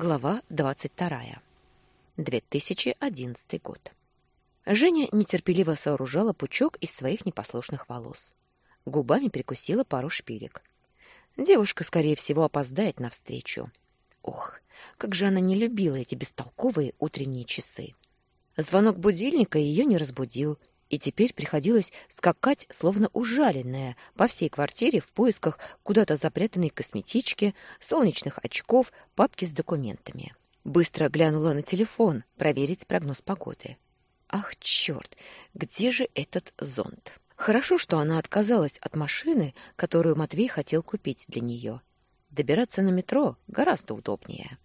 Глава 22. 2011 год. Женя нетерпеливо сооружала пучок из своих непослушных волос. Губами прикусила пару шпилек. Девушка, скорее всего, опоздает навстречу. Ох, как же она не любила эти бестолковые утренние часы. Звонок будильника ее не разбудил, и теперь приходилось скакать, словно ужаленная, по всей квартире в поисках куда-то запрятанной косметички, солнечных очков, папки с документами. Быстро глянула на телефон, проверить прогноз погоды. Ах, черт, где же этот зонт? Хорошо, что она отказалась от машины, которую Матвей хотел купить для нее. Добираться на метро гораздо удобнее.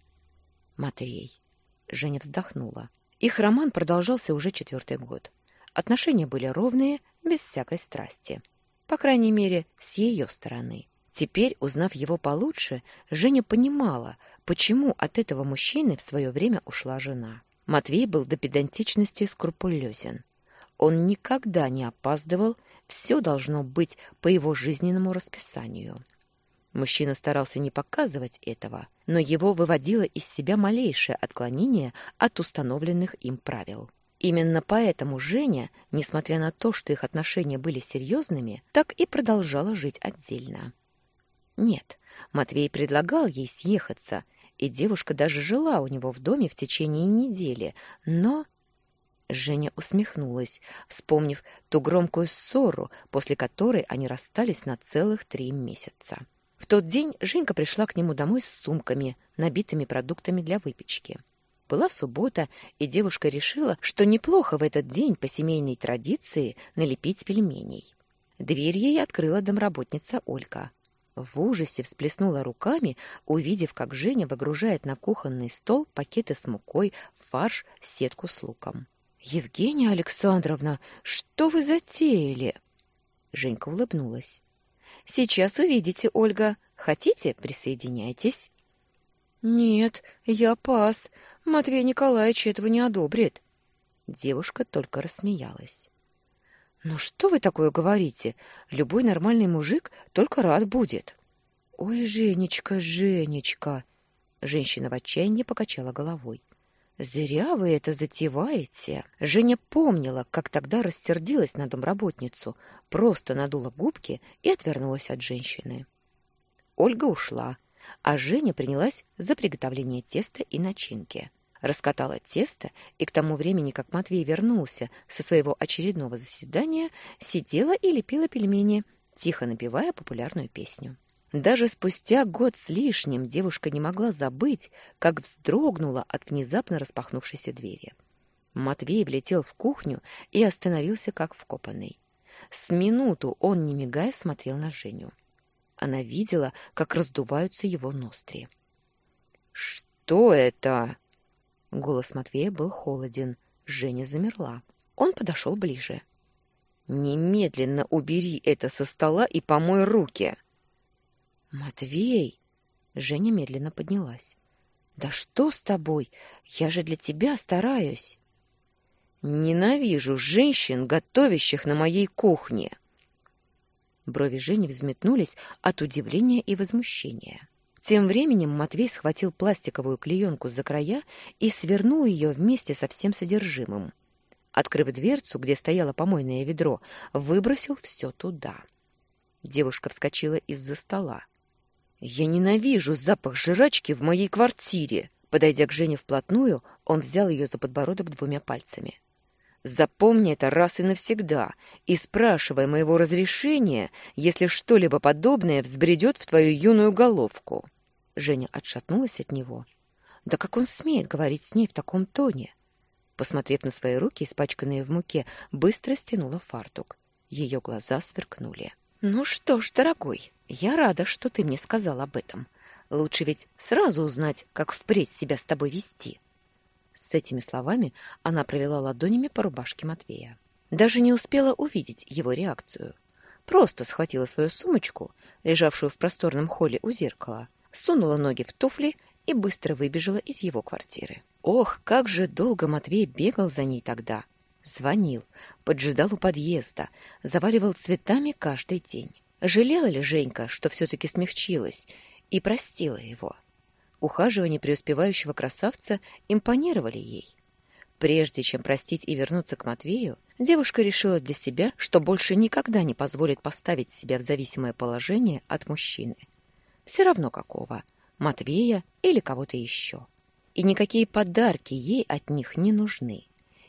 Матвей. Женя вздохнула. Их роман продолжался уже четвертый год. Отношения были ровные, без всякой страсти. По крайней мере, с ее стороны. Теперь, узнав его получше, Женя понимала, почему от этого мужчины в свое время ушла жена. Матвей был до педантичности скрупулезен. Он никогда не опаздывал, все должно быть по его жизненному расписанию. Мужчина старался не показывать этого, но его выводило из себя малейшее отклонение от установленных им правил. Именно поэтому Женя, несмотря на то, что их отношения были серьезными, так и продолжала жить отдельно. Нет, Матвей предлагал ей съехаться, и девушка даже жила у него в доме в течение недели, но... Женя усмехнулась, вспомнив ту громкую ссору, после которой они расстались на целых три месяца. В тот день Женька пришла к нему домой с сумками, набитыми продуктами для выпечки. Была суббота, и девушка решила, что неплохо в этот день по семейной традиции налепить пельменей. Дверь ей открыла домработница Ольга. В ужасе всплеснула руками, увидев, как Женя выгружает на кухонный стол пакеты с мукой, фарш, сетку с луком. «Евгения Александровна, что вы затеяли?» Женька улыбнулась. «Сейчас увидите, Ольга. Хотите, присоединяйтесь?» «Нет, я пас. Матвей Николаевич этого не одобрит. Девушка только рассмеялась. Ну что вы такое говорите? Любой нормальный мужик только рад будет. Ой, Женечка, Женечка, женщина в отчаянии покачала головой. Зря вы это затеваете. Женя помнила, как тогда рассердилась на домработницу, просто надула губки и отвернулась от женщины. Ольга ушла, а Женя принялась за приготовление теста и начинки. Раскатала тесто, и к тому времени, как Матвей вернулся со своего очередного заседания, сидела и лепила пельмени, тихо напевая популярную песню. Даже спустя год с лишним девушка не могла забыть, как вздрогнула от внезапно распахнувшейся двери. Матвей влетел в кухню и остановился как вкопанный. С минуту он, не мигая, смотрел на Женю. Она видела, как раздуваются его ноздри. «Что это?» Голос Матвея был холоден. Женя замерла. Он подошел ближе. «Немедленно убери это со стола и помой руки!» «Матвей!» Женя медленно поднялась. «Да что с тобой? Я же для тебя стараюсь!» «Ненавижу женщин, готовящих на моей кухне!» Брови Жени взметнулись от удивления и возмущения. Тем временем Матвей схватил пластиковую клеенку за края и свернул ее вместе со всем содержимым. Открыв дверцу, где стояло помойное ведро, выбросил все туда. Девушка вскочила из-за стола. «Я ненавижу запах жрачки в моей квартире!» Подойдя к Жене вплотную, он взял ее за подбородок двумя пальцами. Запомни это раз и навсегда, и спрашивай моего разрешения, если что-либо подобное взбредет в твою юную головку. Женя отшатнулась от него. Да как он смеет говорить с ней в таком тоне? Посмотрев на свои руки, испачканные в муке, быстро стянула фартук. Ее глаза сверкнули. «Ну что ж, дорогой, я рада, что ты мне сказал об этом. Лучше ведь сразу узнать, как впредь себя с тобой вести». С этими словами она провела ладонями по рубашке Матвея. Даже не успела увидеть его реакцию. Просто схватила свою сумочку, лежавшую в просторном холле у зеркала, сунула ноги в туфли и быстро выбежала из его квартиры. Ох, как же долго Матвей бегал за ней тогда. Звонил, поджидал у подъезда, заваливал цветами каждый день. Жалела ли Женька, что все-таки смягчилась и простила его? Ухаживания преуспевающего красавца импонировали ей. Прежде чем простить и вернуться к Матвею, девушка решила для себя, что больше никогда не позволит поставить себя в зависимое положение от мужчины. Все равно какого – Матвея или кого-то еще. И никакие подарки ей от них не нужны.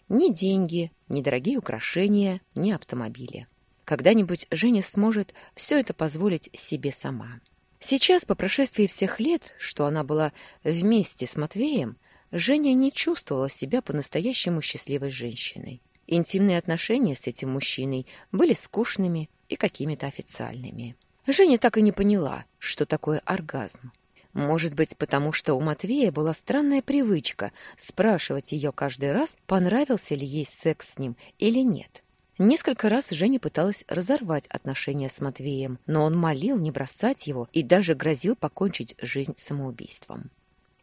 Ни деньги, ни дорогие украшения, ни автомобили. Когда-нибудь Женя сможет все это позволить себе сама. Сейчас, по прошествии всех лет, что она была вместе с Матвеем, Женя не чувствовала себя по-настоящему счастливой женщиной. Интимные отношения с этим мужчиной были скучными и какими-то официальными. Женя так и не поняла, что такое оргазм. Может быть, потому что у Матвея была странная привычка спрашивать ее каждый раз, понравился ли ей секс с ним или нет. Несколько раз Женя пыталась разорвать отношения с Матвеем, но он молил не бросать его и даже грозил покончить жизнь самоубийством.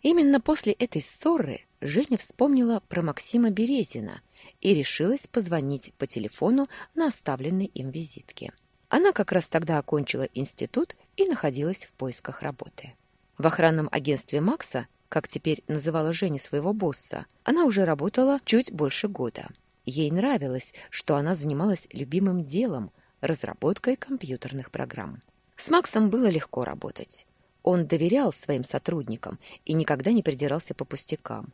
Именно после этой ссоры Женя вспомнила про Максима Березина и решилась позвонить по телефону на оставленной им визитке. Она как раз тогда окончила институт и находилась в поисках работы. В охранном агентстве Макса, как теперь называла Женя своего босса, она уже работала чуть больше года. Ей нравилось, что она занималась любимым делом – разработкой компьютерных программ. С Максом было легко работать. Он доверял своим сотрудникам и никогда не придирался по пустякам.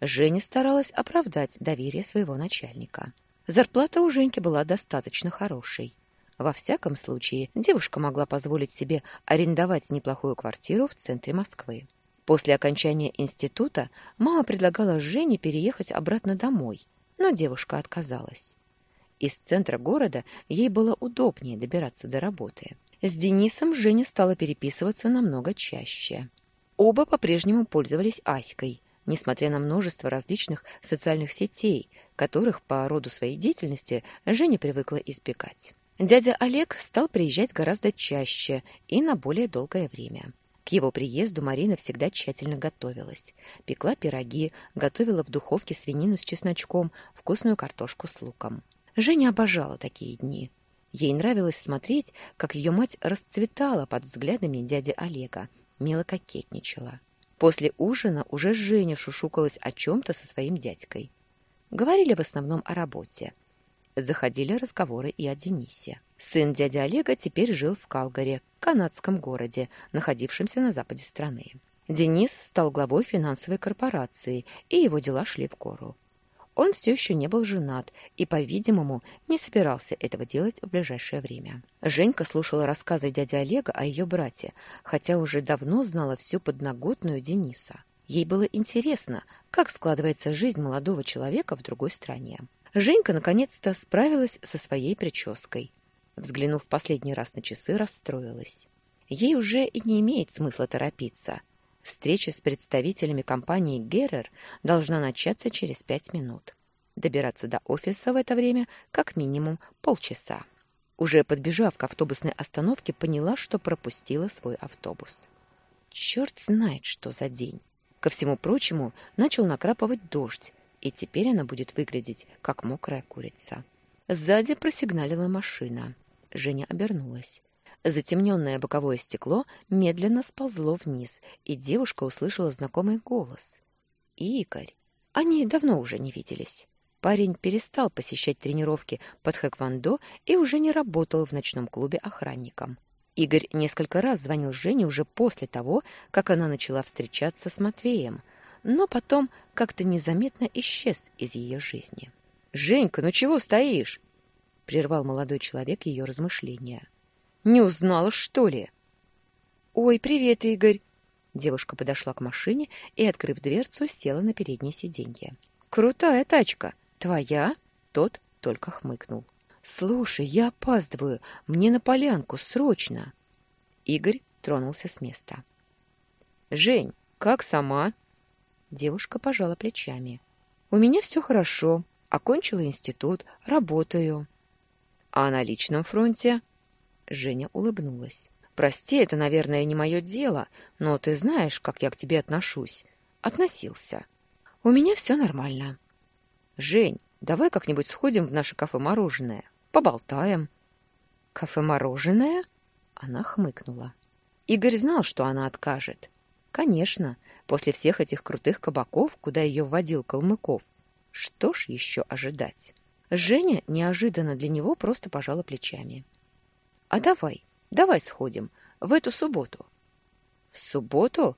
Женя старалась оправдать доверие своего начальника. Зарплата у Женьки была достаточно хорошей. Во всяком случае, девушка могла позволить себе арендовать неплохую квартиру в центре Москвы. После окончания института мама предлагала Жене переехать обратно домой, но девушка отказалась. Из центра города ей было удобнее добираться до работы. С Денисом Женя стала переписываться намного чаще. Оба по-прежнему пользовались Аськой, несмотря на множество различных социальных сетей, которых по роду своей деятельности Женя привыкла избегать. Дядя Олег стал приезжать гораздо чаще и на более долгое время. К его приезду Марина всегда тщательно готовилась. Пекла пироги, готовила в духовке свинину с чесночком, вкусную картошку с луком. Женя обожала такие дни. Ей нравилось смотреть, как ее мать расцветала под взглядами дяди Олега, мило кокетничала. После ужина уже Женя шушукалась о чем-то со своим дядькой. Говорили в основном о работе. Заходили разговоры и о Денисе. Сын дяди Олега теперь жил в Калгаре, канадском городе, находившемся на западе страны. Денис стал главой финансовой корпорации, и его дела шли в гору. Он все еще не был женат и, по-видимому, не собирался этого делать в ближайшее время. Женька слушала рассказы дяди Олега о ее брате, хотя уже давно знала всю подноготную Дениса. Ей было интересно, как складывается жизнь молодого человека в другой стране. Женька наконец-то справилась со своей прической. Взглянув последний раз на часы, расстроилась. Ей уже и не имеет смысла торопиться – Встреча с представителями компании «Геррер» должна начаться через пять минут. Добираться до офиса в это время как минимум полчаса. Уже подбежав к автобусной остановке, поняла, что пропустила свой автобус. Черт знает, что за день. Ко всему прочему, начал накрапывать дождь, и теперь она будет выглядеть, как мокрая курица. Сзади просигналила машина. Женя обернулась. Затемненное боковое стекло медленно сползло вниз, и девушка услышала знакомый голос. «Игорь!» Они давно уже не виделись. Парень перестал посещать тренировки под хэквондо и уже не работал в ночном клубе охранником. Игорь несколько раз звонил Жене уже после того, как она начала встречаться с Матвеем, но потом как-то незаметно исчез из ее жизни. «Женька, ну чего стоишь?» — прервал молодой человек ее размышления. Не узнала, что ли? Ой, привет, Игорь. Девушка подошла к машине и, открыв дверцу, села на переднее сиденье. Крутая тачка. Твоя? Тот только хмыкнул. Слушай, я опаздываю. Мне на полянку срочно. Игорь тронулся с места. Жень, как сама? Девушка пожала плечами. У меня все хорошо. Окончила институт, работаю. А на личном фронте? Женя улыбнулась. «Прости, это, наверное, не мое дело, но ты знаешь, как я к тебе отношусь. Относился. У меня все нормально». «Жень, давай как-нибудь сходим в наше кафе-мороженое. Поболтаем». «Кафе-мороженое?» Она хмыкнула. Игорь знал, что она откажет. Конечно, после всех этих крутых кабаков, куда ее вводил Калмыков, что ж еще ожидать? Женя неожиданно для него просто пожала плечами. «А давай, давай сходим, в эту субботу». «В субботу?»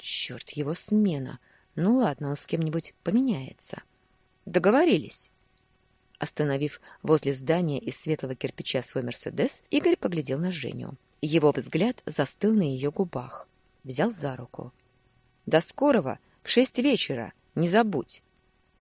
Черт, его смена. Ну ладно, он с кем-нибудь поменяется. Договорились. Остановив возле здания из светлого кирпича свой «Мерседес», Игорь поглядел на Женю. Его взгляд застыл на ее губах. Взял за руку. «До скорого! В шесть вечера! Не забудь!»